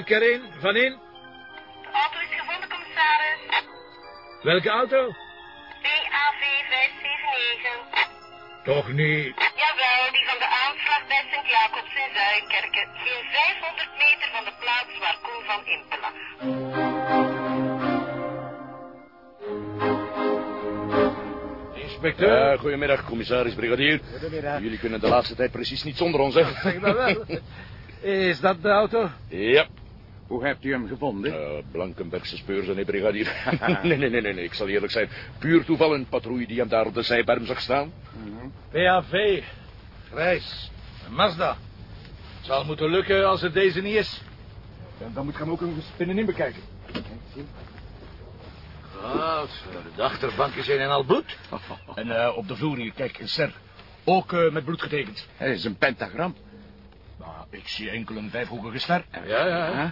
Ja, Karin, van in. De auto is gevonden, commissaris. Welke auto? BAV 579. Toch niet. Jawel, die van de aanslag bij Sint-Jacobs in Zuidkerken. Geen 500 meter van de plaats waar Koen van Impe lag. Inspecteur. Ja, goedemiddag, commissaris, brigadier. Goedemiddag. Jullie kunnen de laatste tijd precies niet zonder ons, hè? Zeg maar wel. Is dat de auto? Ja. Hoe hebt u hem gevonden? Uh, Blankenbergse speurs en brigadier. nee, nee, nee, nee, nee, ik zal eerlijk zijn. Puur toeval een patrouille die hem daar op de zijberm zag staan. PAV. Grijs. Een Mazda. Het zal moeten lukken als het deze niet is. Dan moet ik hem ook eens binnenin bekijken. Wat? De achterbanken zijn in al bloed. En eh, op de vloer hier, kijk, een ster. Ook eh, met bloed getekend. Het is een pentagram. Nou, ik zie enkel een vijfhoekige ster. Ja, ja. Huh?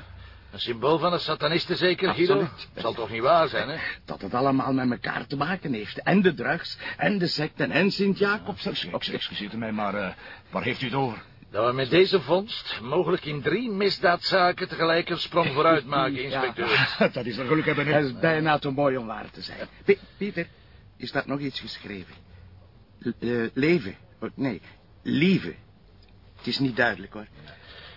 Een symbool van de satanisten zeker, Guido? Absoluut. Zal toch niet waar zijn, hè? Dat het allemaal met elkaar te maken heeft. En de drugs, en de secten, en Sint-Jacobs. Ex- Excuseert u mij, maar eh, waar heeft u het over? Dat we met deze vondst mogelijk in drie misdaadzaken tegelijk een sprong vooruit maken, inspecteur. dat is wel geluk hebben, hè? Dat is bijna te mooi om waar te zijn. P- Pieter, is dat nog iets geschreven? L- eh, leven. Oh, nee, lieve. Het is niet duidelijk, hoor.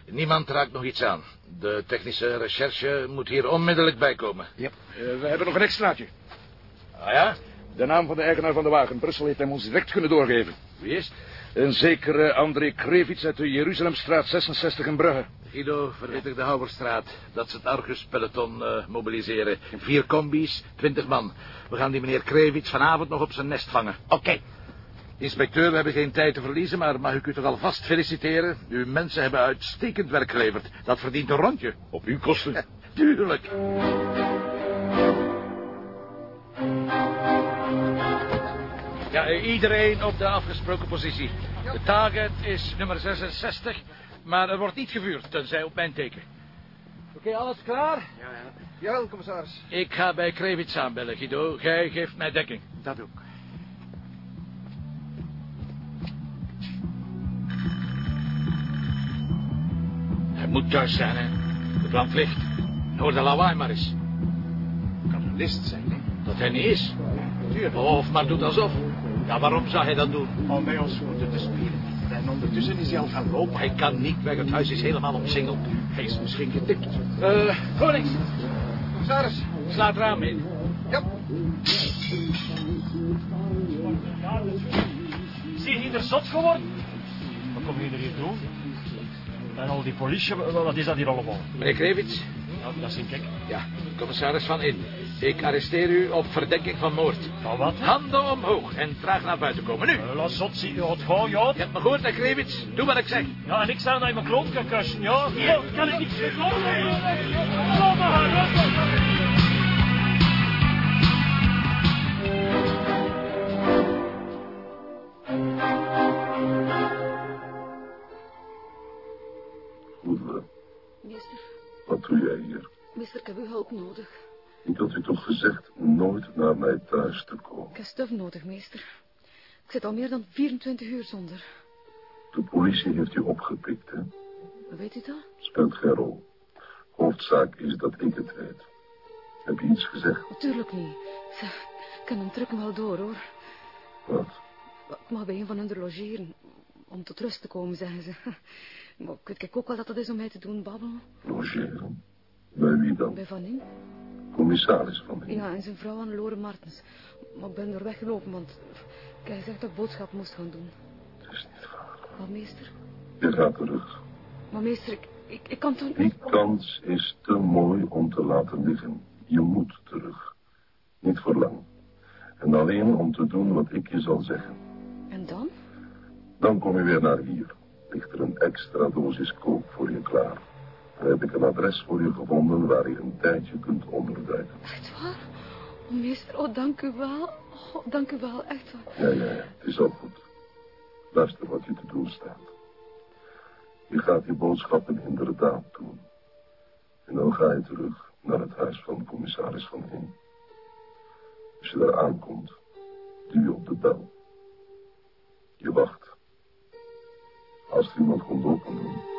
Niemand raakt nog iets aan. De technische recherche moet hier onmiddellijk bij komen. Ja. Eh, we hebben nog een extraatje. Ah ja? De naam van de eigenaar van de wagen. Brussel heeft hem ons direct kunnen doorgeven. Wie is het? Een zekere André Krevits uit de Jeruzalemstraat 66 in Brugge. Guido, verwittig de Houwerstraat. Dat ze het Argus-peloton eh, mobiliseren. Vier combi's, twintig man. We gaan die meneer Krevits vanavond nog op zijn nest vangen. Oké. Inspecteur, we hebben geen tijd te verliezen, maar mag ik u toch alvast feliciteren? Uw mensen hebben uitstekend werk geleverd. Dat verdient een rondje. Op uw kosten. Tuurlijk. Ja, iedereen op de afgesproken positie. De target is nummer 66, maar er wordt niet gevuurd, tenzij op mijn teken. Oké, alles klaar? Ja, ja. Jawel, commissaris. Ik ga bij Krevits aanbellen, Guido. Jij geeft mij dekking. Dat ook. Moet thuis zijn, hè. De brand ligt. Hoor de lawaai maar eens. Kan een list zijn, hè? Dat hij niet is. Of maar doet alsof. Ja, waarom zou hij dat doen? Om bij ons moeten te spelen. En ondertussen is hij al gaan lopen. Hij kan niet weg, het huis is helemaal omsingeld. Hij is misschien getikt. Eh, Konings, Commissaris. sla het raam in. Ja. Zie je hier zot geworden? Wat kom je hier doen? En al die politie, wa- wat is dat hier allemaal? Meneer Krevits? Ja, dat zie ik. Ja, commissaris Van In. Ik arresteer u op verdenking van moord. Van wat? Handen omhoog en traag naar buiten komen. Nu. Eh, Laat zot zien, ja. Je hebt me gehoord, hè, Krevits. Doe wat ik zeg. Ja, en ik sta naar mijn kloot kan kussen, ja. ja. Kan ik niet zeggen? Laat me gaan, doe jij hier? meester, ik heb uw hulp nodig. Ik had u toch gezegd nooit naar mij thuis te komen. Ik heb stof nodig, meester. Ik zit al meer dan 24 uur zonder. De politie heeft u opgepikt, hè? Weet u dat? Speelt geen rol. Hoofdzaak is dat ik het weet. Heb je iets gezegd? Natuurlijk niet. Ze, ik kan hem drukken wel door, hoor. Wat? Ik mag bij een van hun logeren. Om tot rust te komen, zeggen ze. Maar ik weet kijk ook wel dat dat is om mij te doen babbelen. Logeren? Bij wie dan? Bij Van In. Commissaris van Heen. Ja, en zijn vrouw Anne-Lore Martens. Maar ik ben er weggelopen, want... Ik heb gezegd dat ik boodschap moest gaan doen. Het is niet waar. Wat, meester? Je gaat terug. Maar meester, ik, ik, ik kan toch Die kans is te mooi om te laten liggen. Je moet terug. Niet voor lang. En alleen om te doen wat ik je zal zeggen. En dan? Dan kom je weer naar hier. Ligt er een extra dosis kook voor je klaar. Dan heb ik een adres voor je gevonden waar je een tijdje kunt onderduiken. Echt waar? Oh, meester, oh, dank u wel. Oh, dank u wel, echt waar. Ja, ja, ja, het is al goed. Luister wat je te doen staat. Je gaat die boodschappen inderdaad doen. En dan ga je terug naar het huis van commissaris Van Heen. Als je daar aankomt, duw je op de bel. Je wacht. Als er iemand komt open doen.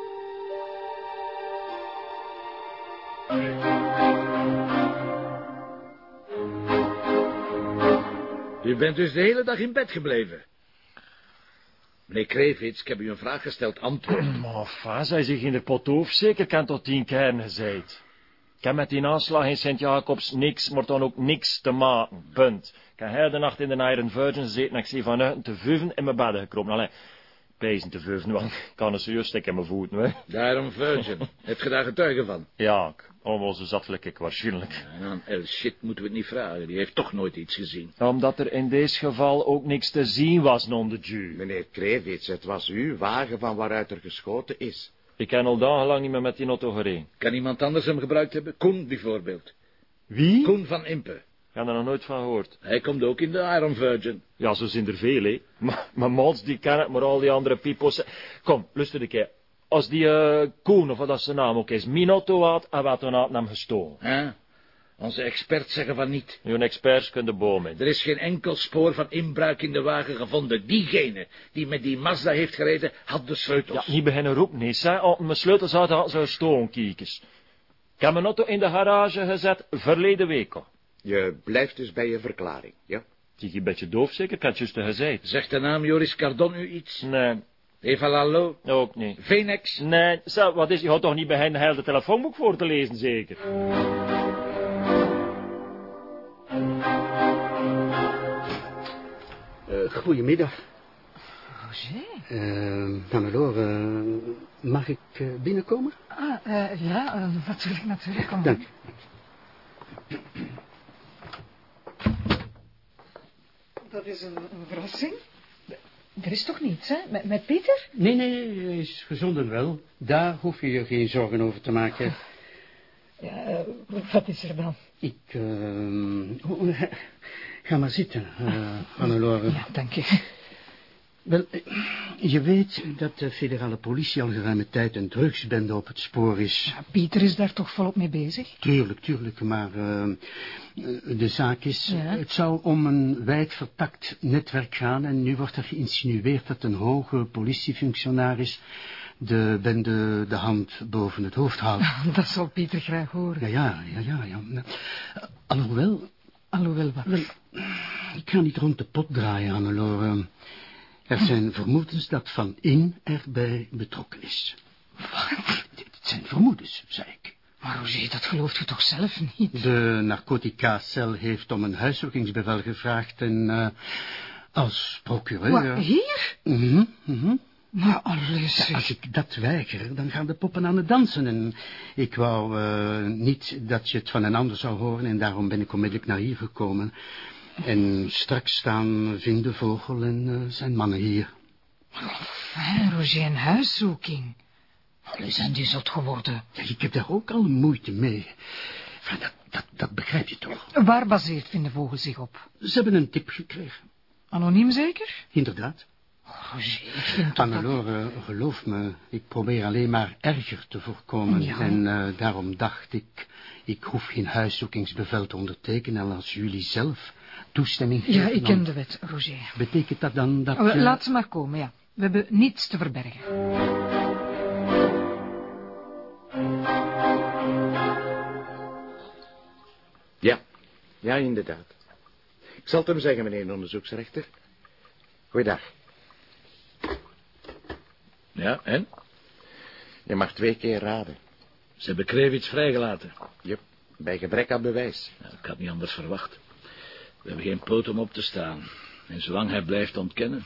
U bent dus de hele dag in bed gebleven. Meneer Krevits, ik heb u een vraag gesteld, antwoord. Maar enfin, zij zich in de pot hoofd zeker kan tot tien kern gezegd. Ik heb met die aanslag in Sint-Jacobs niks, maar dan ook niks te maken, punt. Ik heb heel de nacht in de Iron Virgin gezeten en ik zie vanuit te vuven in mijn bedden gekropen. Allee, pezen te want ik kan een serieus stik in mijn voeten, hè. Daarom Virgin. Heb je daar getuigen van? Ja, ik- allemaal zo zattelijk ik waarschijnlijk. En aan El Shit moeten we het niet vragen. Die heeft toch nooit iets gezien. Omdat er in deze geval ook niks te zien was, non de Jew. Meneer Krevits, het was uw wagen van waaruit er geschoten is. Ik ken al dagenlang niet meer met die auto gereden. Kan iemand anders hem gebruikt hebben? Koen bijvoorbeeld. Wie? Koen van Impe. Ik heb er nog nooit van gehoord. Hij komt ook in de Iron Virgin. Ja, zo zijn er veel, hè. Maar, maar Mons, die ken ik, maar al die andere pipo's... Kom, luister een keer. Als die eh Koen, of wat dat zijn naam ook is, mijn auto had, en wat toen had hem gestolen. Hè? Onze experts zeggen van niet. Uw experts kunnen de boom in. Er is geen enkel spoor van inbraak in de wagen gevonden. Diegene die met die Mazda heeft gereden, had de Ja, sleutels. niet beginnen roepen, nee. Zij, mijn sleutels hadden, hadden ze gestolen, kiekers. Ik heb mijn auto in de garage gezet, verleden week al. Je blijft dus bij je verklaring, ja? Die is een beetje doof zeker, ik had juist gezegd. Zegt de naam Joris Cardon u iets? Nee, Eva Lalo? ook niet. Venex? Nee, zo, wat is, je had toch niet beginnen heel de telefoonboek voor te lezen, zeker? Eh, goedemiddag. Roger? Uh, eh, mag ik binnenkomen? Ah, eh, ja, natuurlijk, natuurlijk. Kom Dank. Dat is een, een verrassing. Er is toch niets, hè? Met, met Pieter? Nee, nee, nee, hij is gezond en wel. Daar hoef je je geen zorgen over te maken. Ja, eh, wat is er dan? Ik, eh, oh, ga maar zitten, eh Hannelore. Ja, dank je. Wel, eh, je weet dat de federale politie al geruime tijd een drugsbende op het spoor is. Ja, Pieter is daar toch volop mee bezig? Tuurlijk, tuurlijk, maar eh, eh, de zaak is... Ja. Het zou om een wijd vertakt netwerk gaan... en nu wordt er geïnsinueerd dat een hoge politiefunctionaris... de bende de hand boven het hoofd houdt. Dat zal Pieter graag horen. Ja, ja, ja, ja. ja. Alhoewel, Alhoewel wat. wel, ik ga niet rond de pot draaien, Hannelore. Er zijn vermoedens dat Van In erbij betrokken is. Wat? Het zijn vermoedens, zei ik. Maar Roger, dat gelooft u toch zelf niet? De narcotica-cel heeft om een huiszoekingsbevel gevraagd en eh, als procureur... Wat, hier? Mhm, mhm. Maar alles. Ja, als ik dat weiger, dan gaan de poppen aan het dansen. En ik wou eh, niet dat je het van een ander zou horen... en daarom ben ik onmiddellijk naar hier gekomen. En straks staan Vinde Vogel en eh, zijn mannen hier. Fijn, Roger, een huiszoeking. Jullie zijn die zot geworden. Ja, ik heb daar ook al moeite mee. Enfin, dat, dat, dat begrijp je toch? Waar baseert Vinde Vogel zich op? Ze hebben een tip gekregen. Anoniem zeker? Inderdaad. Roger, ik vind toch dat... Geloof me, ik probeer alleen maar erger te voorkomen. Ja. En eh, daarom dacht ik, ik hoef geen huiszoekingsbevel te ondertekenen. En als jullie zelf toestemming geven... Ja, ik ken de wet, Roger. Betekent dat dan dat... Oh, je- Laat ze maar komen, ja. We hebben niets te verbergen. Ja, ja, inderdaad. Ik zal het hem zeggen, meneer de onderzoeksrechter. Goeiedag. Ja, en? Je mag twee keer raden. Ze hebben Krevits vrijgelaten. Yep, bij gebrek aan bewijs. Ja, ik had niet anders verwacht. We hebben geen poot om op te staan. En zolang hij blijft ontkennen...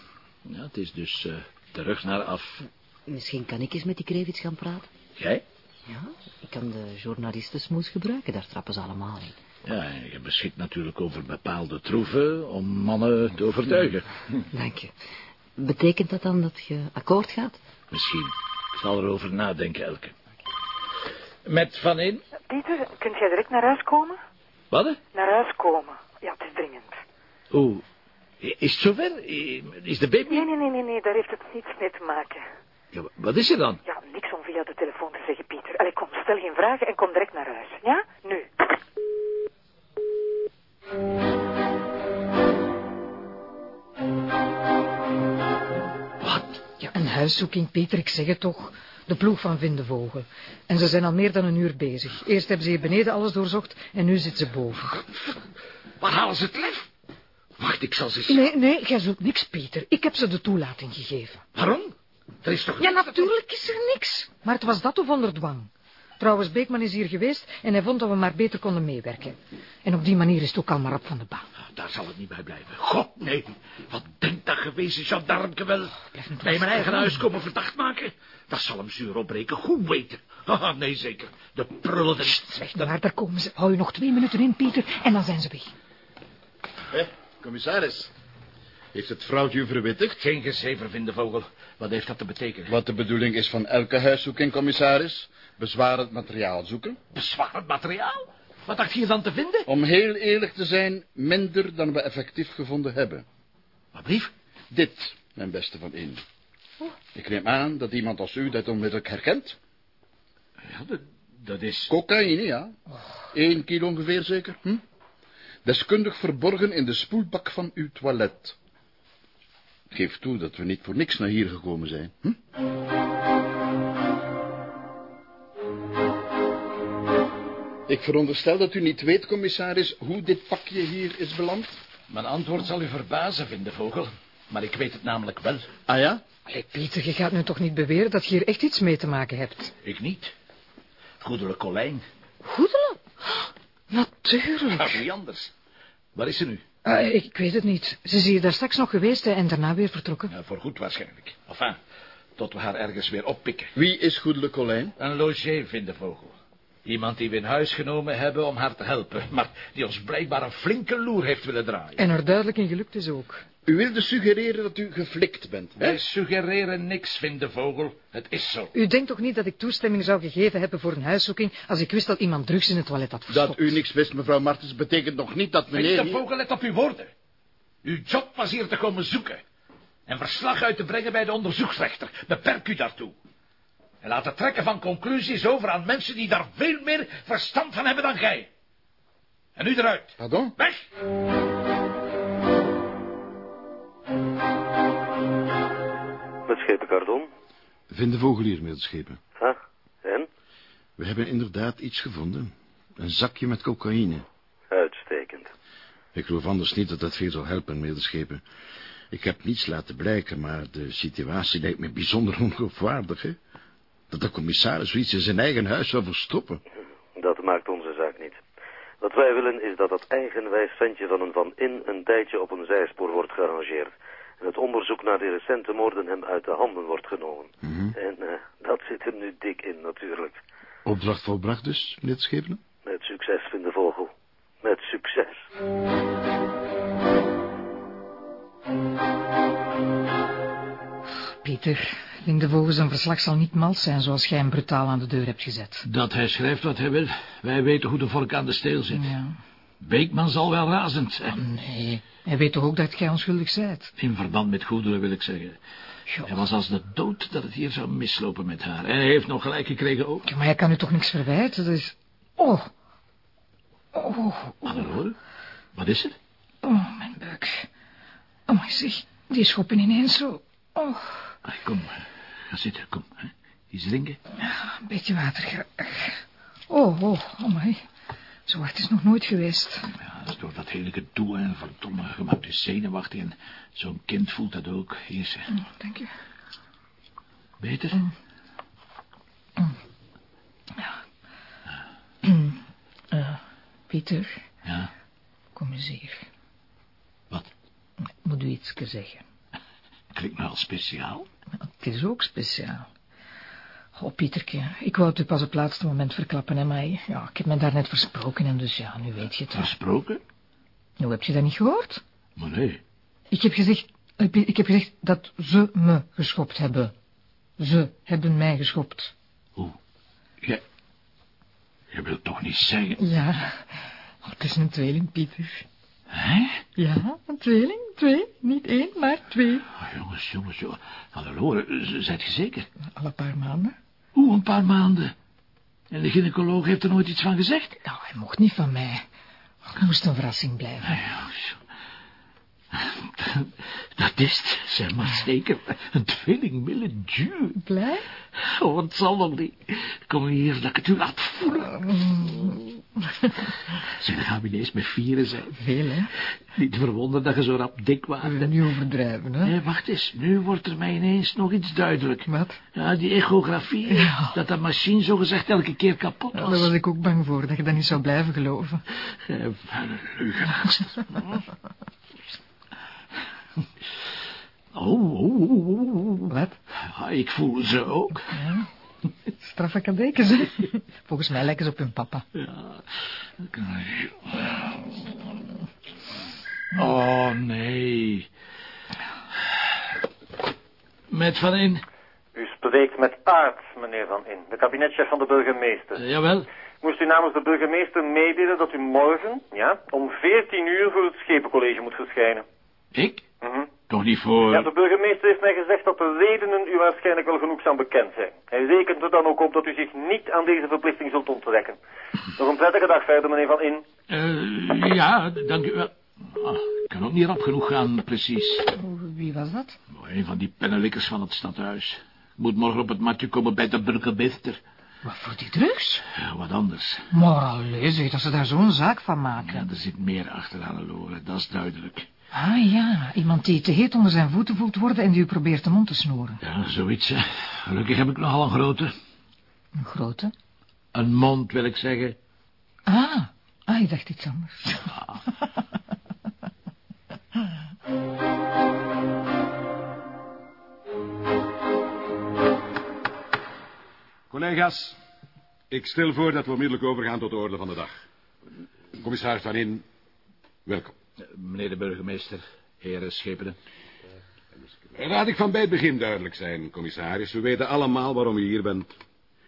Ja, het is dus eh, terug naar af. Misschien kan ik eens met die Krevits gaan praten. Jij? Ja, ik kan de journalistensmoes gebruiken, daar trappen ze allemaal in. Ja, en je beschikt natuurlijk over bepaalde troeven om mannen te overtuigen. Dank je. Betekent dat dan dat je akkoord gaat? Misschien. Ik zal erover nadenken, Elke. Met Van In? Pieter, kunt jij direct naar huis komen? Wat? Naar huis komen. Ja, het is dringend. Oeh. Is het zover? Is de baby... Nee, nee, nee, nee, nee, daar heeft het niets mee te maken. Ja, wat is er dan? Ja, niks om via de telefoon te zeggen, Pieter. Allee, kom, stel geen vragen en kom direct naar huis. Ja? Nu. Wat? Ja, een huiszoeking, Peter, ik zeg het toch. De ploeg van Vindevogel. En ze zijn al meer dan een uur bezig. Eerst hebben ze hier beneden alles doorzocht en nu zitten ze boven. Waar halen ze het lef? Wacht, ik zal ze... Nee, nee, jij zoekt niks, Peter. Ik heb ze de toelating gegeven. Waarom? Er is toch... Ja, natuurlijk is er niks. Maar het was dat of onder dwang. Trouwens, Beekman is hier geweest en hij vond dat we maar beter konden meewerken. En op die manier is het ook al maar op van de baan. Daar zal het niet bij blijven. God, nee. Wat denkt dat gewezen gendarmke wel? niet Bij mijn eigen huis komen verdacht maken? Dat zal hem zuur opbreken. Goed weten. Haha, nee, zeker. De prullen... Zeg nou maar, daar komen ze. Hou je nog twee minuten in, Peter, en dan zijn ze weg. Hé, commissaris. Heeft het vrouwtje u verwittigd? Geen gezever, Vindevogel. Wat heeft dat te betekenen? Wat de bedoeling is van elke huiszoeking, commissaris? Bezwarend materiaal zoeken? Bezwarend materiaal? Wat dacht je dan te vinden? Om heel eerlijk te zijn, minder dan we effectief gevonden hebben. Wat brief? Dit, mijn beste van in. Ik neem aan dat iemand als u dat onmiddellijk herkent. Ja, dat, dat is... Cocaïne, ja. Eén kilo ongeveer zeker, hm? Deskundig verborgen in de spoelbak van uw toilet. Geef toe dat we niet voor niks naar hier gekomen zijn, hm? Ik veronderstel dat u niet weet, commissaris, hoe dit pakje hier is beland. Mijn antwoord zal u verbazen, Vindevogel. Maar ik weet het namelijk wel. Ah ja? Allee, Peter, je gaat nu toch niet beweren dat je hier echt iets mee te maken hebt? Ik niet. Goedele Colijn. Goedelen? Natuurlijk. Ja, wie anders? Waar is ze nu? Ah, ik weet het niet. Ze is hier daar straks nog geweest hè, en daarna weer vertrokken. Ja, voor goed waarschijnlijk. Enfin, tot we haar ergens weer oppikken. Wie is Goedele Colijn? Een logé, Vindevogel. Iemand die we in huis genomen hebben om haar te helpen. Maar die ons blijkbaar een flinke loer heeft willen draaien. En er duidelijk in gelukt is ook. U wilde suggereren dat u geflikt bent, hè? Wij suggereren niks, Vindevogel. Het is zo. U denkt toch niet dat ik toestemming zou gegeven hebben voor een huiszoeking... als ik wist dat iemand drugs in het toilet had verstopt? Dat u niks wist, mevrouw Martens, betekent nog niet dat meneer... hier- Vindevogel, let op uw woorden. Uw job was hier te komen zoeken. En verslag uit te brengen bij de onderzoeksrechter. Beperk u daartoe. En laat het trekken van conclusies over aan mensen die daar veel meer verstand van hebben dan gij. En nu eruit. Pardon? Weg! Met schepen Cardon. Vind de vogel hier, middelschepen. Ha, en? We hebben inderdaad iets gevonden. Een zakje met cocaïne. Uitstekend. Ik geloof anders niet dat dat veel zal helpen, middelschepen. Ik heb niets laten blijken, maar de situatie lijkt me bijzonder ongeloofwaardig, hè? Dat de commissaris zoiets in zijn eigen huis zou verstoppen. Dat maakt onze zaak niet. Wat wij willen is dat dat eigenwijs ventje van een Van In een tijdje op een zijspoor wordt gearrangeerd. En het onderzoek naar de recente moorden hem uit de handen wordt genomen. En eh, dat zit hem nu dik in natuurlijk. Opdracht volbracht dus, middelschepen? Met succes, Vinde Vogel. Met succes. Pieter, in de vogel zijn verslag zal niet mals zijn zoals jij hem brutaal aan de deur hebt gezet. Dat hij schrijft wat hij wil. Wij weten hoe de vork aan de steel zit. Ja. Beekman zal wel razend zijn. Nee, hij weet toch ook dat jij onschuldig bent? In verband met goederen wil ik zeggen. Hij was als de dood dat het hier zou mislopen met haar. En hij heeft nog gelijk gekregen ook. Ja, maar hij kan u toch niks verwijten, dus... Oh. Oh, Hallo? Wat is het? oh, mijn buik. Oh, maar zeg, die schoppen ineens zo. Oh, kom, ga zitten, kom. hè. Iets drinken? een beetje water. Oh, oh, oh, my. Zo hard is nog nooit geweest. Ja, dat is door dat hele gedoe en verdomme gemaakte zenuwachtig. En zo'n kind voelt dat ook. Hier. Oh, dank je. Beter? Eh, Pieter, Ja, kom eens hier. Wat? Ik moet u iets zeggen. klinkt me al speciaal. Het is ook speciaal. Oh, Pieterke, ik wou het u pas op het laatste moment verklappen, hè, maar ja, ik heb me daarnet versproken en dus ja, nu weet je het. Versproken? Hoe heb je dat niet gehoord? Maar nee. Ik heb gezegd, ik heb gezegd dat ze me geschopt hebben. Ze hebben mij geschopt. Hoe? Je... Je wilt toch niet zeggen... Ja, oh, het is een tweeling, Pieter. Hè? Ja, een tweeling, twee. Niet één, maar twee. Oh, jongens, jongens, jongens. Hallo, zijt je zeker? Al een paar maanden. Oeh, een paar maanden. En de gynaecoloog heeft er nooit iets van gezegd? Nou, hij mocht niet van mij. Het moest een verrassing blijven. Ja, zo. Dat is zeg maar zeker. Een tweeling millen duur. Blij? Oh, het zal nog niet. Kom hier, dat ik het u laat voelen. Zeg, dan gaan we ineens met vieren zijn. Veel, hè? Niet te verwonderen dat je zo rap dik was. We nu overdrijven, hè? Nee, wacht eens. Nu wordt er mij ineens nog iets duidelijk. Wat? Ja, die echografie. Dat dat machine zogezegd elke keer kapot was. Ja, daar was ik ook bang voor, dat je dat niet zou blijven geloven. Gij vuile leugenaars. Oh, oh, oh, oh. Wat? Ja, ik voel ze ook. Ja. Straffe kadekens, hè? Volgens mij lijken ze op hun papa. Ja. Oh, nee. Met Van In. U spreekt met Aert, meneer Van In, de kabinetchef van de burgemeester. Uh, jawel. Moest u namens de burgemeester meedelen dat u morgen, ja, om 14 uur voor het Schepencollege moet verschijnen. Ik? Mm Toch niet voor... Ja, de burgemeester heeft mij gezegd dat de redenen u waarschijnlijk wel genoegzaam bekend zijn. Hij rekent er dan ook op dat u zich niet aan deze verplichting zult onttrekken. Nog een prettige dag verder, meneer Van In. Uh, ja, dank u wel. Oh, ik kan ook niet rap genoeg gaan, precies. Wie was dat? Oh, een van die pennenlikkers van het stadhuis. Ik moet morgen op het matje komen bij de burgemeester. Wat voor die drugs? Ja, wat anders. Maar allee, zeg, dat ze daar zo'n zaak van maken. Ja, er zit meer achter aan de loren, dat is duidelijk. Ah ja, iemand die te heet onder zijn voeten voelt worden en die u probeert de mond te snoeren. Ja, zoiets. Hè. Gelukkig heb ik nogal een grote. Een grote? Een mond, wil ik zeggen. Ah, ah ik dacht iets anders. Collega's, ik stel voor dat we onmiddellijk overgaan tot de orde van de dag. Commissaris Van In, welkom. Meneer de burgemeester, heren Schepenen. Laat ik van bij het begin duidelijk zijn, commissaris. We weten allemaal waarom u hier bent.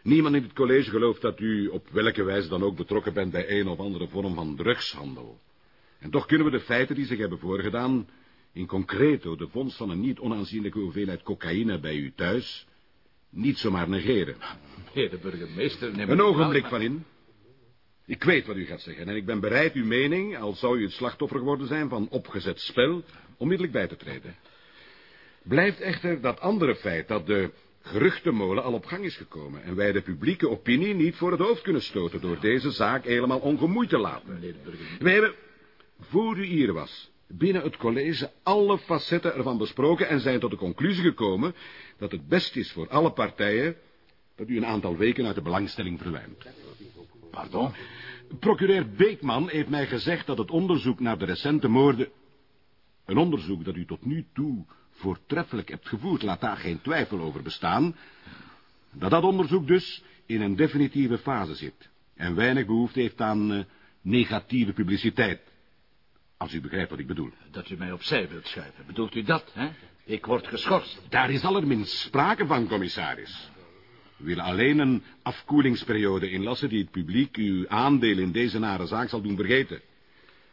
Niemand in het college gelooft dat u op welke wijze dan ook betrokken bent bij een of andere vorm van drugshandel. En toch kunnen we de feiten die zich hebben voorgedaan, in concreto de vondst van een niet onaanzienlijke hoeveelheid cocaïne bij u thuis, niet zomaar negeren. Meneer de burgemeester... Neem een ogenblik van in. Ik weet wat u gaat zeggen en ik ben bereid uw mening, al zou u het slachtoffer geworden zijn van opgezet spel, onmiddellijk bij te treden. Blijft echter dat andere feit dat de geruchtenmolen al op gang is gekomen en wij de publieke opinie niet voor het hoofd kunnen stoten door deze zaak helemaal ongemoeid te laten. Wij hebben, voor u hier was, binnen het college alle facetten ervan besproken en zijn tot de conclusie gekomen dat het best is voor alle partijen dat u een aantal weken uit de belangstelling verwijmt. Pardon? Procureur Beekman heeft mij gezegd dat het onderzoek naar de recente moorden... een onderzoek dat u tot nu toe voortreffelijk hebt gevoerd, laat daar geen twijfel over bestaan... dat dat onderzoek dus in een definitieve fase zit... en weinig behoefte heeft aan uh, negatieve publiciteit. Als u begrijpt wat ik bedoel. Dat u mij opzij wilt schuiven, bedoelt u dat, hè? Ik word geschorst. Daar is allerminst sprake van, commissaris. We willen alleen een afkoelingsperiode inlassen die het publiek uw aandeel in deze nare zaak zal doen vergeten.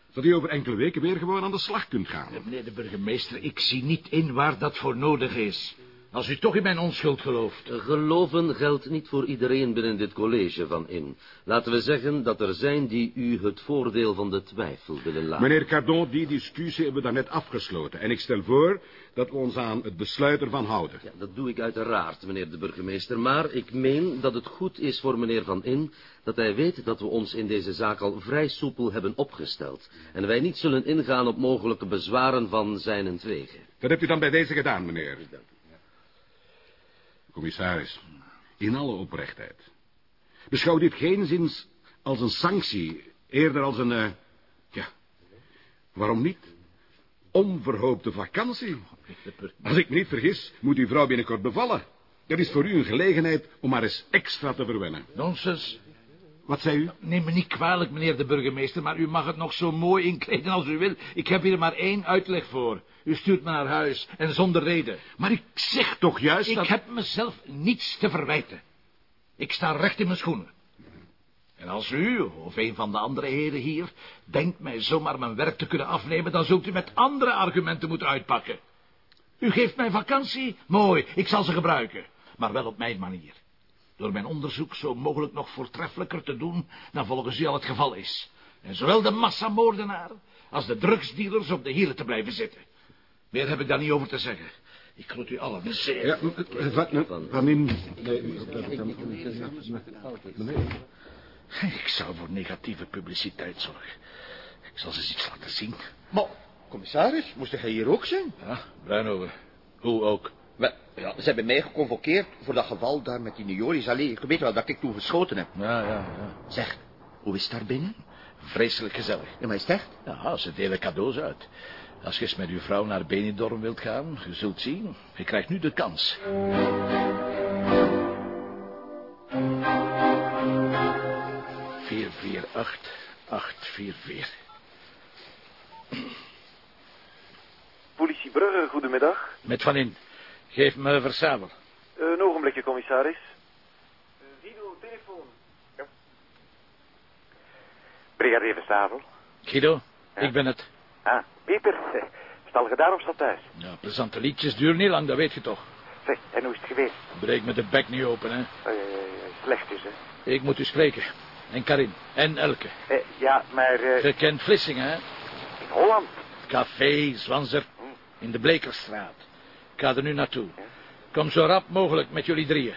Zodat u over enkele weken weer gewoon aan de slag kunt gaan. Meneer de burgemeester, ik zie niet in waar dat voor nodig is. Als u toch in mijn onschuld gelooft. Geloven geldt niet voor iedereen binnen dit college van in. Laten we zeggen dat er zijn die u het voordeel van de twijfel willen laten. Meneer Cardon, die discussie hebben we daarnet afgesloten. En ik stel voor dat we ons aan het besluit ervan houden. Ja, dat doe ik uiteraard, meneer de burgemeester. Maar ik meen dat het goed is voor meneer Van In... dat hij weet dat we ons in deze zaak al vrij soepel hebben opgesteld. En wij niet zullen ingaan op mogelijke bezwaren van zijnentwege. Dat hebt u dan bij deze gedaan, meneer. Commissaris, in alle oprechtheid. Beschouw dit geenszins als een sanctie, eerder als een, uh, ja, waarom niet? Onverhoopte vakantie. Als ik me niet vergis, moet uw vrouw binnenkort bevallen. Dat is voor u een gelegenheid om maar eens extra te verwennen. Nonsens. Wat zei u? Neem me niet kwalijk, meneer de burgemeester, maar u mag het nog zo mooi inkleden als u wil. Ik heb hier maar één uitleg voor. U stuurt me naar huis, en zonder reden. Maar ik zeg toch juist ik dat... Ik heb mezelf niets te verwijten. Ik sta recht in mijn schoenen. En als u, of een van de andere heren hier, denkt mij zomaar mijn werk te kunnen afnemen, dan zult u met andere argumenten moeten uitpakken. U geeft mij vakantie? Mooi, ik zal ze gebruiken. Maar wel op mijn manier. Door mijn onderzoek zo mogelijk nog voortreffelijker te doen dan volgens u al het geval is. En zowel de massamoordenaar als de drugsdealers op de hielen te blijven zitten. Meer heb ik daar niet over te zeggen. Ik groet u allen zeer. Ja, van, van in... Ik zou voor negatieve publiciteit zorgen. Ik zal ze eens iets laten zien. Maar, commissaris, moest jij hier ook zijn? Ja, Bruinhoven. Hoe ook? Wel, ja, ze hebben mij geconvoqueerd voor dat geval daar met die Joris. Allee, je weet wel dat ik toen geschoten heb. Ja, ja, ja. Zeg, hoe is het daar binnen? Vreselijk gezellig. Ja, maar is het echt? Ja, ze delen cadeaus uit. Als je eens met uw vrouw naar Benidorm wilt gaan, je zult zien, je krijgt nu de kans. Vier, vier, acht, acht, vier, vier. Politie Brugge, goedemiddag. Met Van In. Geef me verzamel. Uh, een ogenblikje, commissaris. Guido, telefoon. Ja. Brigadier Verstavel. Guido, ik ben het. Ah, Pieter. Stal je daar of staat thuis? Ja, plezante liedjes duren niet lang, dat weet je toch. Zeg, en hoe is het geweest? Breek me de bek niet open, hè. Uh, slecht dus, hè. Ik moet u spreken. En Karin. En Elke. Eh, ja, maar... Uh... Je kent Vlissingen, hè? In Holland. Café Zwanzer. In de Blekerstraat. Ik ga er nu naartoe. Kom zo rap mogelijk met jullie drieën.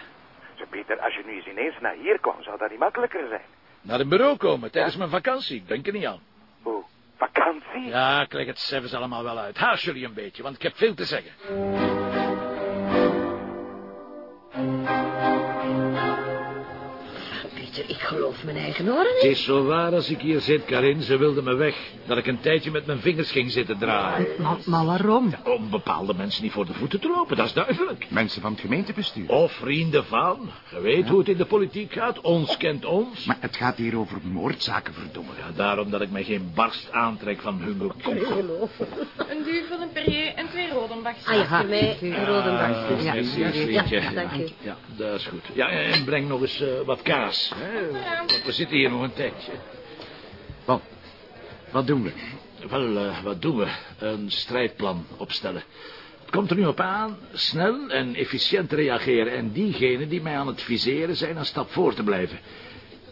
Zo, Pieter, als je nu eens ineens naar hier kwam, zou dat niet makkelijker zijn. Naar een bureau komen, tijdens mijn vakantie. Ik denk er niet aan. Hoe? Vakantie? Ja, ik leg het zelfs allemaal wel uit. Haast jullie een beetje, want ik heb veel te zeggen. Geloof mijn eigen oren Het is zo waar als ik hier zit, Karin. Ze wilde me weg. Dat ik een tijdje met mijn vingers ging zitten draaien. Maar, maar waarom? Ja, om bepaalde mensen niet voor de voeten te lopen, dat is duidelijk. Mensen van het gemeentebestuur. Of vrienden van. Je weet hoe het in de politiek gaat. Ons kent ons. Maar het gaat hier over moordzaken, verdomme. Ja, daarom dat ik mij geen barst aantrek van hun Een duvel, een perrier en twee rodenbachs. Ah ja, voor mij een rodenbachs. Ja, merci, ja, Sweetje. ja, dank u. Ja, dat is goed. Ja, en breng nog eens eh, wat kaas. Hè? Want we zitten hier nog een tijdje. Wat? Wat doen we? Wel, eh, wat doen we? Een strijdplan opstellen. Het komt er nu op aan snel en efficiënt reageren... en diegenen die mij aan het viseren zijn een stap voor te blijven.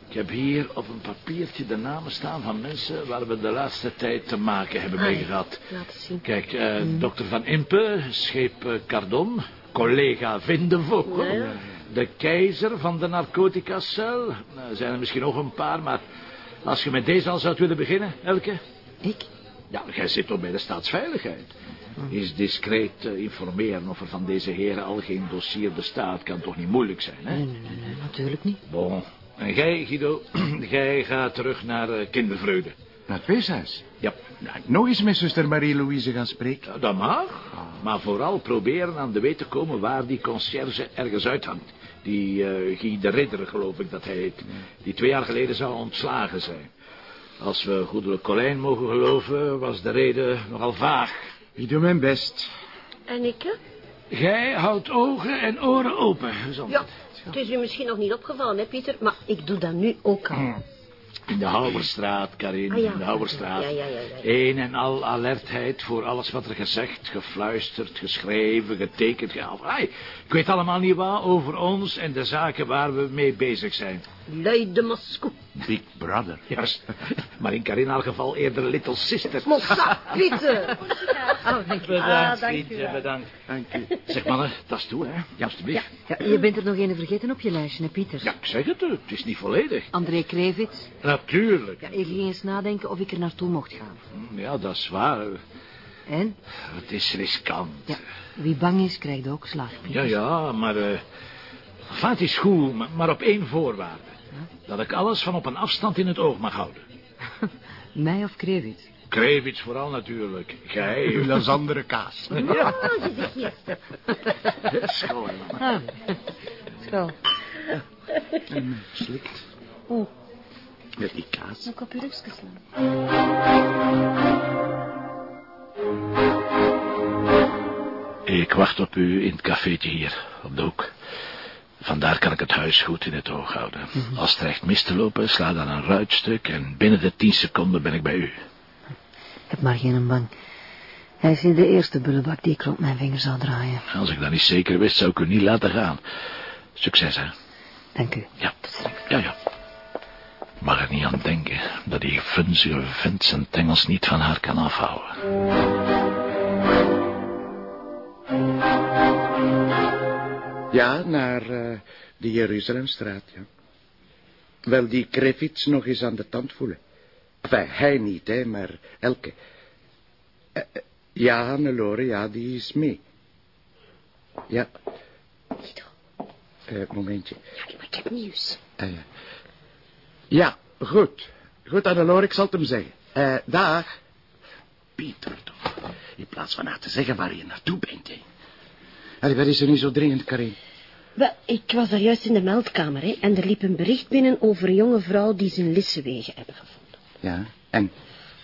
Ik heb hier op een papiertje de namen staan van mensen... waar we de laatste tijd te maken hebben mee gehad. Kijk, eh, dokter Van Impe, scheep Cardon... collega. Ja, ja. De keizer van de narcoticacel... Nou, er zijn er misschien nog een paar, maar... als je met deze al zou willen beginnen, Elke... Ik? Ja, jij zit toch bij de staatsveiligheid. Is discreet eh, informeren of er van deze heren al geen dossier bestaat... kan toch niet moeilijk zijn, hè? Nee, nee, nee, nee, natuurlijk niet. Bon. En jij, Guido, jij gaat terug naar eh, kindervreugde. Naar het weeshuis? Ja. Nou, nog eens met zuster Marie-Louise gaan spreken. Ja, Dat mag. Maar vooral proberen aan de weet te komen waar die conciërge ergens uithangt. Die eh Guy de Ridder, geloof ik dat hij heet. Die twee jaar geleden zou ontslagen zijn. Als we goedelijk Colijn mogen geloven, was de reden nogal vaag. Ik doe mijn best. En ik, hè? Jij houdt ogen en oren open, gezond. Ja, het is u misschien nog niet opgevallen, hè, Pieter? Maar ik doe dat nu ook al. In de Houwerstraat, Karin, Ah, ja. in de Houwerstraat. Ja, ja. Een en al alertheid voor alles wat er gezegd, gefluisterd, geschreven, getekend, gehaald. Ik weet allemaal niet wat over ons en de zaken waar we mee bezig zijn. Lui de Moscou. Big brother. Juist. Maar in Karin haar geval eerder little sister. Mossa, Pieter. Oh, dank u. Bedankt, Ah, wel. bedankt. Dank u. Zeg mannen, dat is toe, hè. Ja, alstublieft. Ja, je bent er nog een vergeten op je lijstje, hè, Pieter? Ja, ik zeg het, het is niet volledig. André Krevits. Natuurlijk. Ja, ik ging eens nadenken of ik er naartoe mocht gaan. Ja, dat is waar. En? Het is riskant. Ja, wie bang is, krijgt ook slag, Pieter. Ja, ja, maar... eh het is goed, maar op één voorwaarde. Dat ik alles van op een afstand in het oog mag houden. Mij of Krevits? Krevits vooral natuurlijk. Gij... Uw lasandere kaas. Ja. Oh, gezichtje. Schoon, man. Ah, school. En slikt. Oh, Met die kaas. ik op uw rugjes slaan. Ik wacht op u in het cafeetje hier, op de hoek. Vandaar kan ik het huis goed in het oog houden. Als het recht mis te lopen, sla dan een ruitstuk... en binnen de tien seconden ben ik bij u. Heb maar geen bang. Hij is niet de eerste bullebak die ik rond mijn vingers zou draaien. Als ik dat niet zeker wist, zou ik u niet laten gaan. Succes, hè? Dank u. Ja. Ja, ja. Mag er niet aan denken dat die vunzige vent zijn tengels niet van haar kan afhouden. Ja, naar uh, de Jeruzalemstraat, ja. Wel, die Krevits nog eens aan de tand voelen. Enfin, hij niet, hè, maar Elke. Uh, ja, Hannelore, ja, die is mee. Ja. Uh, momentje. Ja, maar ik heb nieuws. Uh, ja, goed. Goed, Hannelore, ik zal het hem zeggen. Uh, dag. Pieter, toch. In plaats van haar te zeggen waar je naartoe bent, hè. Allee, wat is er nu zo dringend, Karin? Wel, ik was daar juist in de meldkamer, hè, en er liep een bericht binnen over een jonge vrouw die zijn Lissewegen hebben gevonden. Ja, en?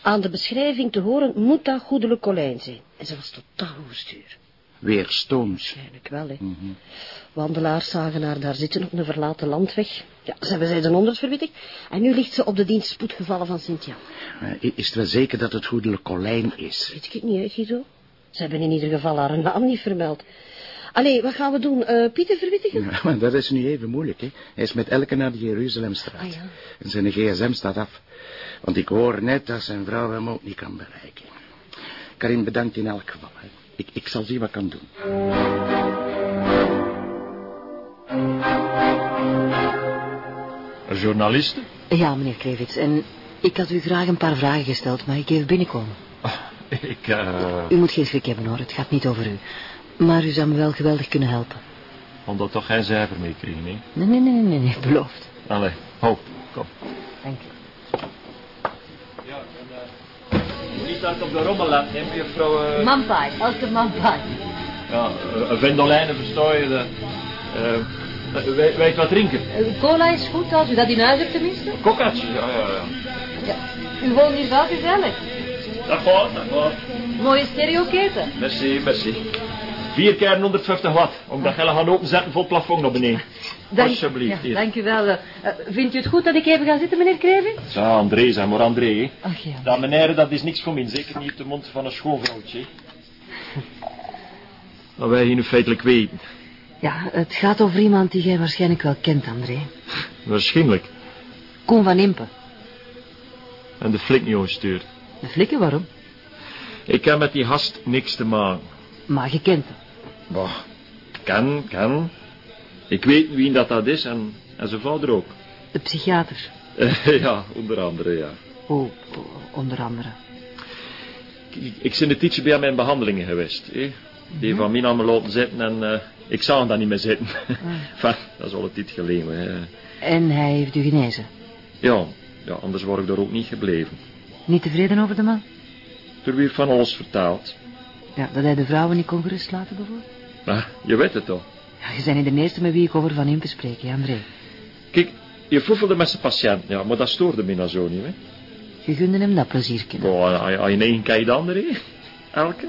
Aan de beschrijving te horen moet dat goedelijk Colijn zijn. En ze was totaal overstuur. Weer stoom. Waarschijnlijk wel, hè. Mm -hmm. Wandelaars zagen haar daar zitten op een verlaten landweg. Ja, ze hebben zij de onders verwittigd. En nu ligt ze op de dienst spoedgevallen van Sint-Jan. Is het wel zeker dat het goedelijk Colijn is? Weet ik het niet, hè, Guido. Ze hebben in ieder geval haar naam niet vermeld. Allee, wat gaan we doen? Uh, Pieter verwittigen? Ja, maar dat is nu even moeilijk, hè. Hij is met Elke naar de Jeruzalemstraat. Ah, ja. En zijn gsm staat af. Want ik hoor net dat zijn vrouw hem ook niet kan bereiken. Karin bedankt in elk geval, hè. Ik, ik zal zien wat ik kan doen. Een journaliste? Ja, meneer Krevits. En ik had u graag een paar vragen gesteld, maar ik even binnenkomen. Oh, ik, uh... U moet geen schrik hebben, hoor. Het gaat niet over u. Maar u zou me wel geweldig kunnen helpen. Omdat toch geen cijfer meekrijgen, hè? Nee, nee, nee, nee, nee, beloofd. Allee, hoop, kom. Dank u. Ja, en, uh, niet hard op de rommel laten, hè, juffrouw... Uh... Mampai, elke mampai. Ja, een vendolijnen verstoor je de... Uh, weet, weet wat drinken? Uh, cola is goed, als u dat in huis hebt tenminste. Kokatje, ja, ja, ja. ja. U woont hier wel gezellig. Dat gaat, dat gaat. Mooie stereoketen. Merci, merci. Vier keer 150 watt. Om dat gelle gaan openzetten voor het plafond naar beneden. Dank, Alsjeblieft. Ja, dank u wel. Uh, vindt u het goed dat ik even ga zitten, meneer Kreving? Ja, André, zeg maar André. Hè. Ach ja. Dat meneer, dat is niks voor mij. Zeker niet de mond van een schoonvrouwtje. dat wij hier nu feitelijk weten. Ja, het gaat over iemand die jij waarschijnlijk wel kent, André. Waarschijnlijk. Koen van Impen. En de flik niet gestuurd. De flikken, waarom? Ik heb met die gast niks te maken. Maar je kent hem. Bah, kan, kan. Ik weet wie dat dat is en, en zijn vader ook. De psychiater. ja, onder andere, ja. Oh, onder andere. Ik, ik ben een tijdje bij mijn behandelingen geweest. Eh? Die mm -hmm. van mij aan me laten zitten en uh, ik zou daar niet meer zitten. Mm. enfin, dat is al een tijd geleden. Hè. En hij heeft u genezen? Ja, ja, anders word ik daar ook niet gebleven. Niet tevreden over de man? Er werd van alles vertaald. Ja, dat hij de vrouwen niet kon gerust laten bijvoorbeeld? Ah, je weet het toch? Ja, je bent niet de eerste met wie ik over Van Impe spreek, hè, André. Kijk, je voefelde met zijn patiënt, ja, maar dat stoorde me nou zo niet, hè? Je gunde hem dat plezier. Oh, als je één kan je de andere, Elke?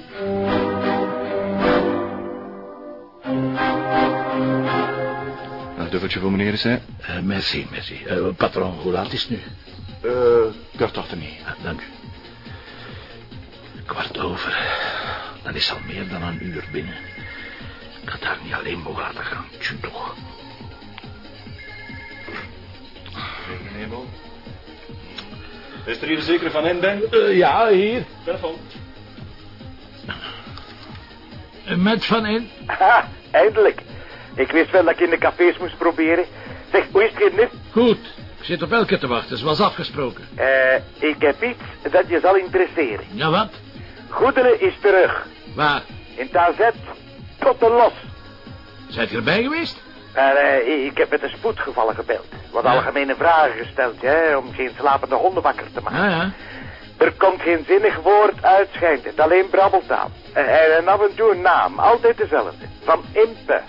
Een duffeltje voor meneer is, hè? Uh, merci, merci. Uh, patron, hoe laat is het nu? Uh, kwart achter niet. Ja, dank u. Kwart over. Dat is al meer dan een uur binnen. Ik had haar niet alleen mogen laten gaan. Tju toch. Meneer Bo. Is er hier zeker van in, Ben? Uh, ja, hier. Telefoon. Met Van In. Ha, eindelijk. Ik wist wel dat ik in de cafés moest proberen. Zeg, hoe is het nu? Goed. Ik zit op Elke te wachten, zoals afgesproken. Eh, ik heb iets dat je zal interesseren. Ja, wat? Goederen is terug. Waar? In AZ. Tot de los. Zijt je erbij geweest? Maar uh, ik heb met een spoedgevallen gebeld. Wat ja. algemene vragen gesteld, hè, om geen slapende honden wakker te maken. Ja, ja. Er komt geen zinnig woord uit, schijnt het. Alleen brabbeltaal. Uh, en af en toe een naam. Altijd dezelfde. Van Impe.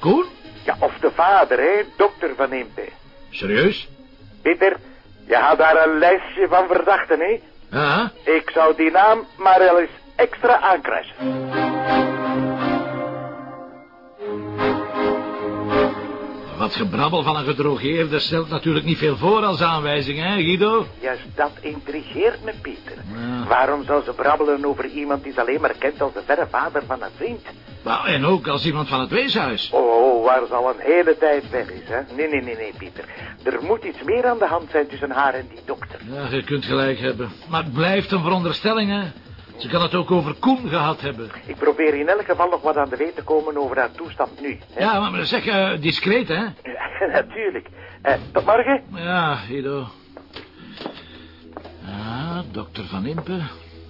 Koen? Ja, of de vader, hè. Dokter Van Impe. Serieus? Pieter, je had daar een lijstje van verdachten, hè? Ja. Ik zou die naam maar wel eens extra aankruisen. Wat gebrabbel van een gedrogeerde stelt natuurlijk niet veel voor als aanwijzing, hè, Guido? Juist dat intrigeert me, Pieter. Ja. Waarom zou ze brabbelen over iemand die ze alleen maar kent als de verre vader van een vriend? Nou, en ook als iemand van het weeshuis. Oh, waar ze al een hele tijd weg is, hè? Nee, nee, nee, nee, Pieter. Er moet iets meer aan de hand zijn tussen haar en die dokter. Ja, je kunt gelijk hebben. Maar het blijft een veronderstelling, hè. Ze kan het ook over Koen gehad hebben. Ik probeer in elk geval nog wat aan de weet te komen over haar toestand nu. hè. Ja, maar zeg, eh, discreet, hè. Natuurlijk. Eh, tot morgen. Ja, Ido. Ah, dokter Van Impe.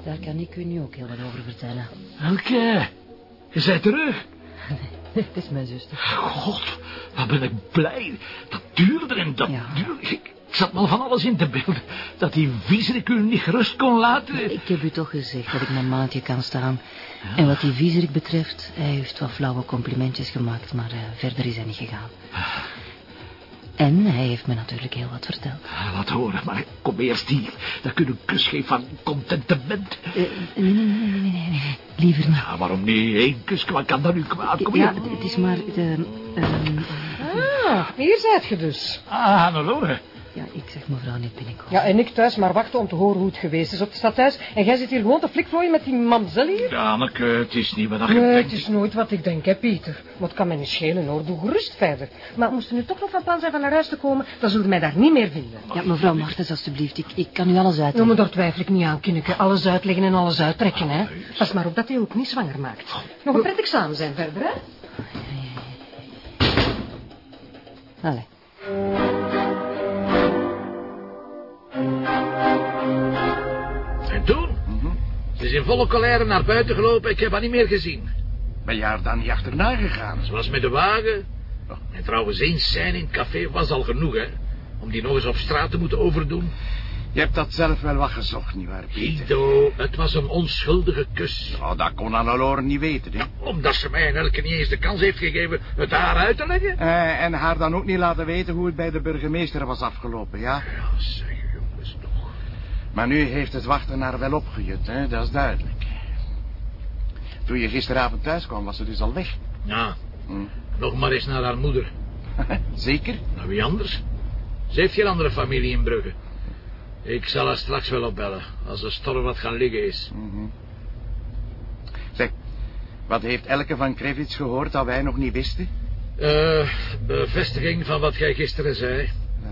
Daar kan ik u nu ook heel wat over vertellen. Elke, je bent terug. Het is mijn zuster. God, wat ben ik blij. Dat duurde en dat duurde. Ik, ik zat me al van alles in te beelden. Dat die viezerik u niet gerust kon laten. Ik heb u toch gezegd dat ik mijn maandje kan staan. En wat die viezerik betreft, hij heeft wat flauwe complimentjes gemaakt, maar eh, verder is hij niet gegaan. En hij heeft me natuurlijk heel wat verteld. Ah, Laat horen, maar kom eerst hier. Dan kun je een kus geven van contentement. Nee, nee, nee, nee, nee, nee. Liever niet. Ja, waarom niet? Eén kus, wat kan dat nu kwaad? Kom Ja, hier. het is maar de... ehm, Ah, hier zijt je dus. Ah, Hannelore. Ja, ik zeg mevrouw niet binnenkomen. Ja, en ik thuis maar wachten om te horen hoe het geweest is op het stadhuis. En jij zit hier gewoon te flikvlooien met die mamzel hier? Ja, Anneke, het is niet wat je Nee, denkt. het is nooit wat ik denk, hè, Pieter. Maar het kan mij niet schelen, hoor. Doe gerust verder. Maar moest u nu toch nog van plan zijn van naar huis te komen, dan zullen we mij daar niet meer vinden. Ja, mevrouw Martens, alstublieft. Ik, ik kan u alles Ja, uitleggen. maar daar twijfel ik niet aan, Kinneke. Alles uitleggen en alles uittrekken, hè. Pas maar op dat hij ook niet zwanger maakt. Nog een prettig samen zijn verder, hè. Allee. Is in volle colère naar buiten gelopen. Ik heb haar niet meer gezien. Ben je haar dan niet achterna gegaan? Ze was met de wagen. En trouwens, één scène in het café was al genoeg, hè. Om die nog eens op straat te moeten overdoen. Je hebt dat zelf wel wat gezocht, nietwaar, Pieter? Guido, het was een onschuldige kus. Oh, dat kon Annelore niet weten, hè. Omdat ze mij en Elke niet eens de kans heeft gegeven het haar uit te leggen. Eh, en haar dan ook niet laten weten hoe het bij de burgemeester was afgelopen, ja? Ja, zeg. Maar nu heeft het wachten haar wel opgejut, hè, dat is duidelijk. Toen je gisteravond thuis kwam, was ze dus al weg. Ja, Hm. nog maar eens naar haar moeder. Zeker? Nou, wie anders? Ze heeft geen andere familie in Brugge. Ik zal haar straks wel opbellen, als de storm wat gaan liggen is. Mhm. Zeg, wat heeft Elke van Krevits gehoord dat wij nog niet wisten? Eh, bevestiging van wat jij gisteren zei.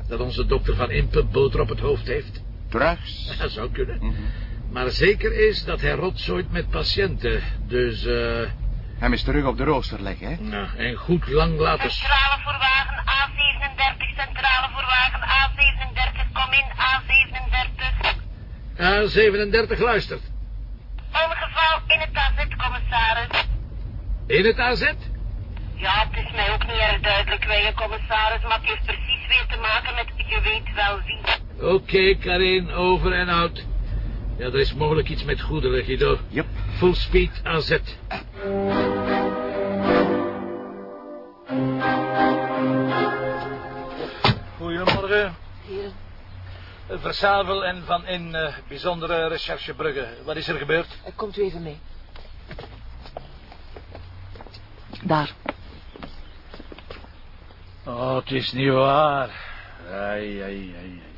Dat onze dokter van Impe boter op het hoofd heeft. Drugs? Dat zou kunnen. Maar zeker is dat hij rotzooit met patiënten. Dus, eh... Hem is terug op de rooster leggen, hè? nou, en goed lang laten... Centrale voor wagen A37, centrale voor wagen A37, kom in A37. A37 luistert. Ongeval in het AZ, commissaris. In het AZ? Ja, het is mij ook niet erg duidelijk, wij commissaris, maar het heeft precies weer te maken met je weet wel wie. Oké, Karin, over en out. Ja, er is mogelijk iets met goederen, Guido. Yep. Full speed AZ. Goedemorgen. Versavel en Van In, eh, bijzondere recherche Brugge. Wat is er gebeurd? Komt u even mee. Daar. Oh, het is niet waar. Ai, ai, ai, ai.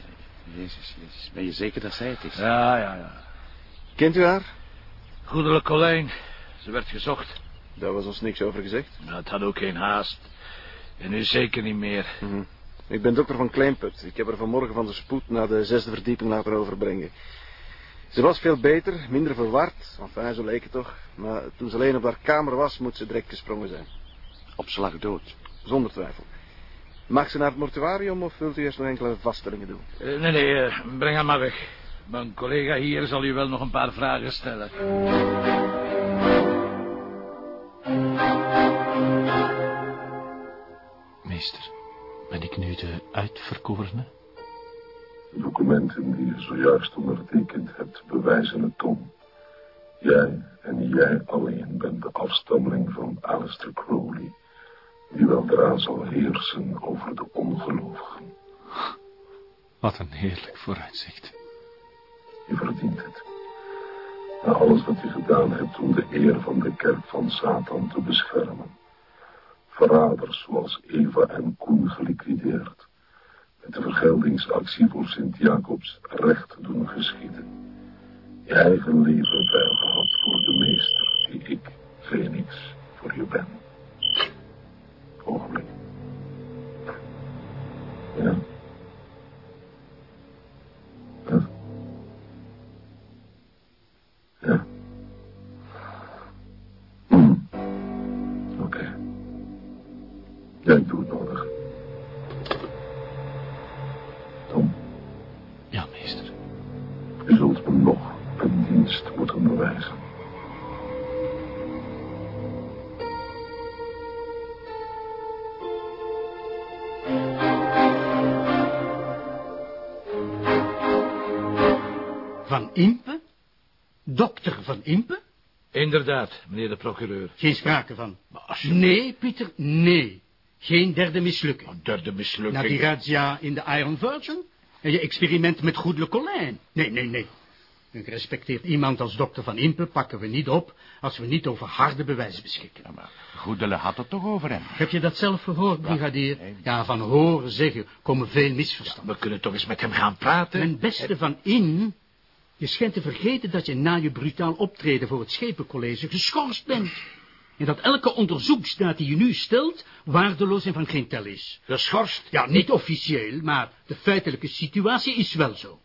Jezus, jezus. Ben je zeker dat zij het is? Ja, ja, ja. Kent u haar? Goedelijk Colijn. Ze werd gezocht. Daar was ons niks over gezegd. Nou, het had ook geen haast. En nu zeker niet meer. Mhm. Ik ben dokter van Kleinput. Ik heb haar vanmorgen van de spoed naar de zesde verdieping laten overbrengen. Ze was veel beter, minder verward. Enfin, zo leek het toch. Maar toen ze alleen op haar kamer was, moet ze direct gesprongen zijn. Op slag dood. Zonder twijfel. Mag ze naar het mortuarium of wilt u eerst nog enkele vaststellingen doen? Eh, nee, nee, eh, breng haar maar weg. Mijn collega hier zal u wel nog een paar vragen stellen. Meester, ben ik nu de uitverkorene? De documenten die je zojuist ondertekend hebt bewijzen het om. Jij en jij alleen bent de afstammeling van Alistair Crowley, die weldra zal heersen over de ongelovigen. Wat een heerlijk vooruitzicht. Je verdient het. Na alles wat je gedaan hebt om de eer van de kerk van Satan te beschermen. Verraders zoals Eva en Koen geliquideerd. Met de vergeldingsactie voor Sint-Jacobs recht te doen geschieden. Je eigen leven vrijgehad voor de meester die ik, Phoenix, voor je ben ogenblik. Hm. Oké. Doe het nodig. Tom? Ja, meester. Zult me nog een dienst moeten bewijzen. Dokter Van Impe? Inderdaad, meneer de procureur. Geen sprake van. Nee, Pieter, nee. Geen derde mislukking. Derde mislukking. Na die razzia in de Iron Virgin? En je experiment met Goedele Colijn? Nee, nee, nee. Een gerespecteerd iemand als dokter Van Impe pakken we niet op... als we niet over harde bewijs beschikken. maar Goedele had het toch over hem? Heb je dat zelf gehoord, brigadier? Ja, van horen zeggen komen veel misverstanden. we kunnen toch eens met hem gaan praten? Mijn beste Van In... Je schijnt te vergeten dat je na je brutaal optreden voor het Schepencollege geschorst bent. En dat elke onderzoeksdaad die je nu stelt, waardeloos en van geen tel is. Geschorst? Ja, niet officieel, maar de feitelijke situatie is wel zo.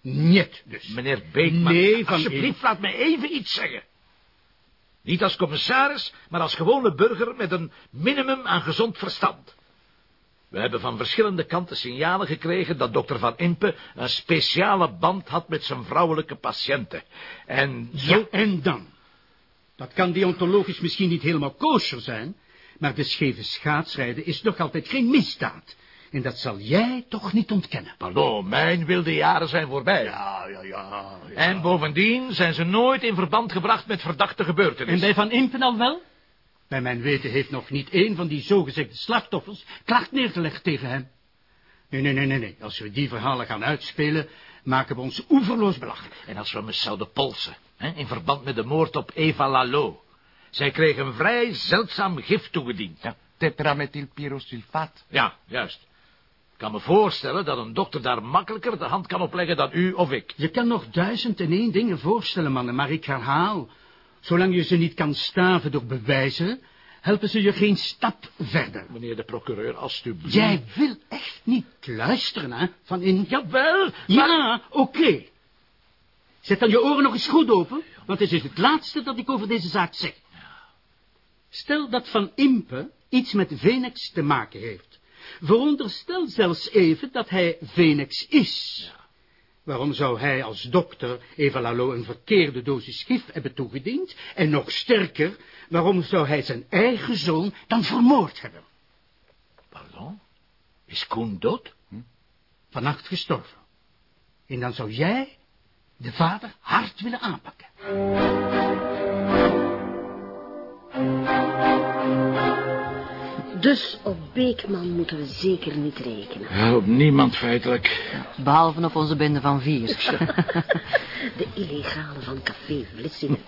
Niet dus. Meneer Beekman, Nee, Van alsjeblieft, laat me even iets zeggen. Niet als commissaris, maar als gewone burger met een minimum aan gezond verstand. We hebben van verschillende kanten signalen gekregen dat dokter Van Impe een speciale band had met zijn vrouwelijke patiënten. En zo... Ja, en dan? Dat kan deontologisch misschien niet helemaal kosher zijn, maar de scheve schaatsrijden is nog altijd geen misdaad. En dat zal jij toch niet ontkennen. Pardon, mijn wilde jaren zijn voorbij. Ja, ja, ja. En bovendien zijn ze nooit in verband gebracht met verdachte gebeurtenissen. En bij Van Impen al wel? Bij mijn weten heeft nog niet één van die zogezegde slachtoffers klacht neergelegd tegen hem. Nee, nee, nee, nee, nee. Als we die verhalen gaan uitspelen, maken we ons oeverloos belachelijk. En als we hem eens zouden polsen, hè, in verband met de moord op Eva Lalo. Zij kreeg een vrij zeldzaam gif toegediend. Ja, tetramethylpyrosulfaat. Ja, juist. Ik kan me voorstellen dat een dokter daar makkelijker de hand kan opleggen dan u of ik. Je kan nog duizend en één dingen voorstellen, mannen, maar ik herhaal. Zolang je ze niet kan staven door bewijzen, helpen ze je geen stap verder. Meneer de procureur, alstublieft. Jij wil echt niet luisteren, hè, van in... Jawel, Ja, oké. Zet dan je oren nog eens goed open, want het is het laatste dat ik over deze zaak zeg. Stel dat Van Impe iets met Venex te maken heeft. Veronderstel zelfs even dat hij Venex is. Waarom zou hij als dokter Eva Lalo een verkeerde dosis gif hebben toegediend? En nog sterker, waarom zou hij zijn eigen zoon dan vermoord hebben? Pardon? Is Koen dood? Vannacht gestorven. En dan zou jij de vader hard willen aanpakken. Dus op Beekman moeten we zeker niet rekenen. Ja, op niemand feitelijk. Behalve op onze bende van vier. De illegale van Café Vlissingen.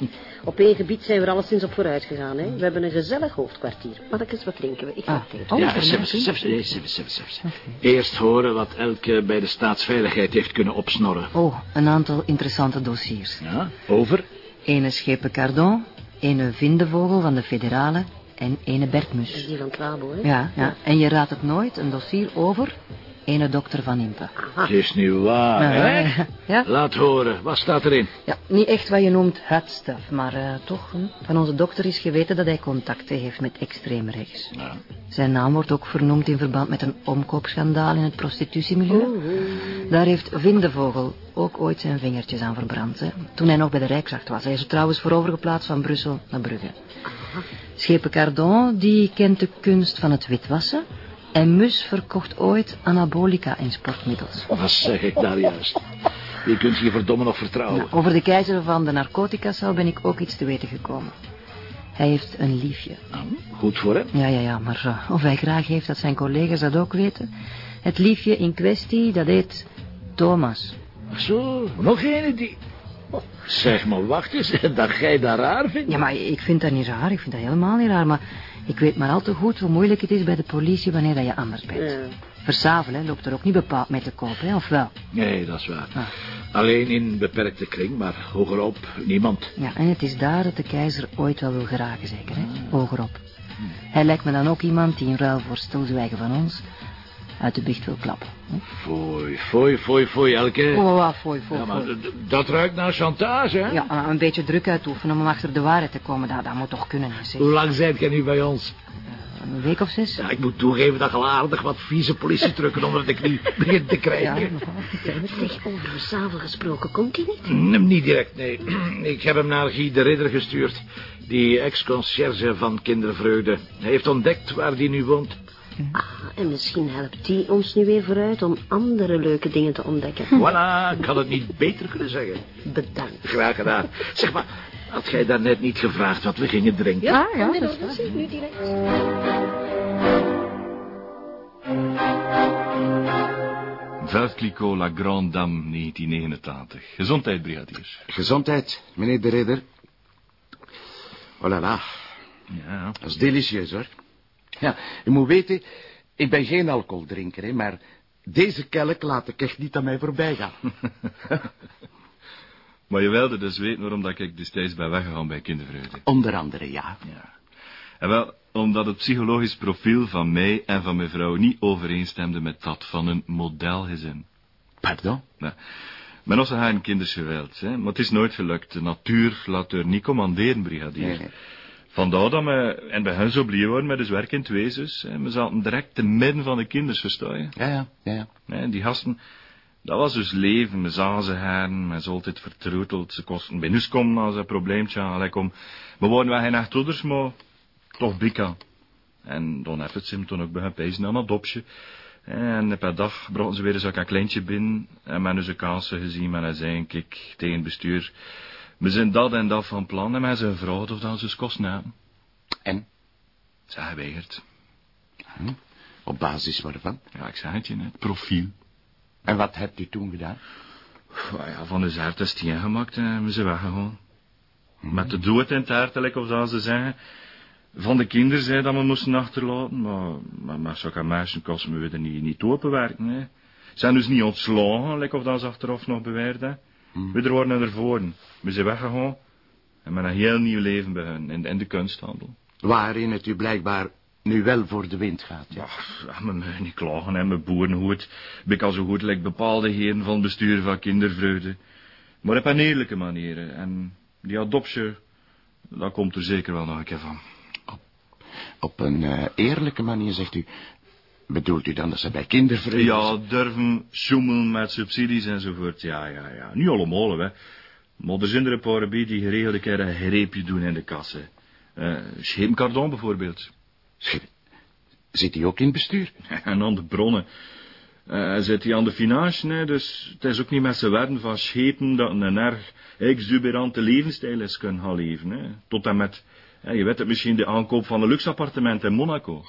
Op één gebied zijn we er alleszins op vooruit gegaan. Hè? We hebben een gezellig hoofdkwartier. Mannekes, wat drinken we? Ik ga het eten. ja. Eerst horen wat elke bij de staatsveiligheid heeft kunnen opsnorren. Oh, een aantal interessante dossiers. Ja, over? Ene schepen Cardon, ene vindevogel van de federale en ene Bertmus. Die van Trabo, hè? Ja, ja. En je raadt het nooit, een dossier over ene dokter van Impe. Het is niet waar, hè? ja. Laat horen, wat staat erin? Ja, niet echt wat je noemt het stuff, maar eh, toch, hm, van onze dokter is geweten dat hij contacten heeft met extreem rechts. Ja. Zijn naam wordt ook vernoemd in verband met een omkoopschandaal in het prostitutiemilieu. Daar heeft Vindevogel ook ooit zijn vingertjes aan verbrand, hè, toen hij nog bij de Rijkswacht was. Hij is er trouwens voor overgeplaatst van Brussel naar Brugge. Schepen Cardon, die kent de kunst van het witwassen. En Mus verkocht ooit anabolica in sportmiddels. Wat zeg ik daar juist? Je kunt je verdomme nog vertrouwen. Over de keizer van de narcotica ben ik ook iets te weten gekomen. Hij heeft een liefje. Goed voor hem. Ja, ja, ja, maar eh, of hij graag heeft dat zijn collega's dat ook weten. Het liefje in kwestie, dat heet Thomas. Ach zo, nog een die... Zeg maar, wacht eens, dat jij dat raar vindt? Ja, maar ik vind dat niet raar, ik vind dat helemaal niet raar, maar ik weet maar al te goed hoe moeilijk het is bij de politie wanneer dat je anders bent. Versavel, hè, loopt er ook niet bepaald mee te koop, hè, of wel? Nee, dat is waar. Alleen in beperkte kring, maar hogerop niemand. Ja, en het is daar dat de keizer ooit wel wil geraken, zeker, hè? Hogerop. Hij lijkt me dan ook iemand die in ruil voor stilzwijgen van ons uit de biecht wil klappen. Hè? Foei, foei, foei, foei, Elke. Oh, oh, Ja, maar foei. d- d- dat ruikt naar chantage, hè? Ja, een beetje druk uitoefenen om achter de waarheid te komen, dat, dat moet toch kunnen, zeg. Hoe lang zijt jij nu bij ons? Een week of zes? Ja, ik moet toegeven dat je al aardig wat vieze politietrukken onder de knie begint te krijgen. Zeg, over Versavel gesproken, komt hij niet? Nee, niet direct, nee. Ik heb hem naar Guy de Ridder gestuurd. Die ex-concierge van Kindervreugde. Hij heeft ontdekt waar die nu woont. Ah, en misschien helpt die ons nu weer vooruit om andere leuke dingen te ontdekken. Voilà, ik had het niet beter kunnen zeggen. Bedankt. Graag gedaan. Zeg maar, had jij daarnet niet gevraagd wat we gingen drinken? Ja, ja. Nee, dat is dat waar. zie ik nu direct. Clicquot, La Grande Dame, 1989. Gezondheid, brigadiers. Gezondheid, meneer de ridder. Oh la la. Ja. Dat is delicieus, hoor. Ja, u moet weten, ik ben geen alcoholdrinker, hè, maar deze kelk laat ik echt niet aan mij voorbij gaan. Maar je wilde dus weten waarom dat ik destijds ben weggegaan bij kindervreugde. Onder andere, ja. Ja. En wel, omdat het psychologisch profiel van mij en van mijn vrouw niet overeenstemde met dat van een modelgezin. Pardon? Nou, men was haar kinders geweld, hè, maar het is nooit gelukt. De natuur laat er niet commanderen, brigadier. Nee. Vandaar dat we en bij hen zo blij waren met de werk in het wezens. hè. We zaten direct te midden van de kinders, versta je? Ja, ja, ja, ja. Nee, die gasten, dat was dus leven. We zagen ze heren, we zijn altijd vertroeteld. Ze kosten bij ons komen als een probleempje aan kom. We waren wel geen echt ouders, maar toch bika. En dan heb het ze hem toen ook bij pezen aan een dopje. En per dag brachten ze weer eens een kleintje binnen. En men dus kansen gezien, maar hij zei, kijk, tegen het bestuur. We zijn dat en dat van plan. En zijn vrouw of dat eens kosten hebben. En? Zij geweigerd. Hm? Op basis waarvan? Ja, ik zei het je net, profiel. En wat hebt u toen gedaan? Oh ja, van de zaart is die gemaakt en we zijn weggegaan. Met de dood in het hart, of zoals ze zeggen. Van de kinderen zei dat we moesten achterlaten, maar, maar, maar zulke meisjes kosten we er niet, niet openwerken. Hè. Zijn dus niet ontslagen, like of dat ze achteraf nog beweerden. We er worden ervoor. We zijn weggegaan en met een heel nieuw leven hun in, in de kunsthandel. Waarin het u blijkbaar nu wel voor de wind gaat, ja. Ja, me niet klagen, hè, mijn boerenhoed. Ben ik al zo goed, like bepaalde heren van het bestuur van kindervreugde. Maar op een eerlijke manier. En die adoptie, dat komt er zeker wel nog een keer van. Op een eh, eerlijke manier, zegt u. Bedoelt u dan dat ze bij kindervreugde... Ja, durven sjoemelen met subsidies enzovoort. Ja, ja, ja. Niet allemaal, hè. Maar er zijn er een paar bij die geregeld een keer een greepje doen in de kassen. Uh, Scheemcardon bijvoorbeeld. Zit hij ook in het bestuur? En aan de bronnen. Uh, zit hij aan de financiën, hè, dus het is ook niet met zijn werden van schepen dat een erg exuberante levensstijl is kunnen gaan leven. Hè. Tot en met, hè, je weet het misschien, de aankoop van een luxe appartement in Monaco.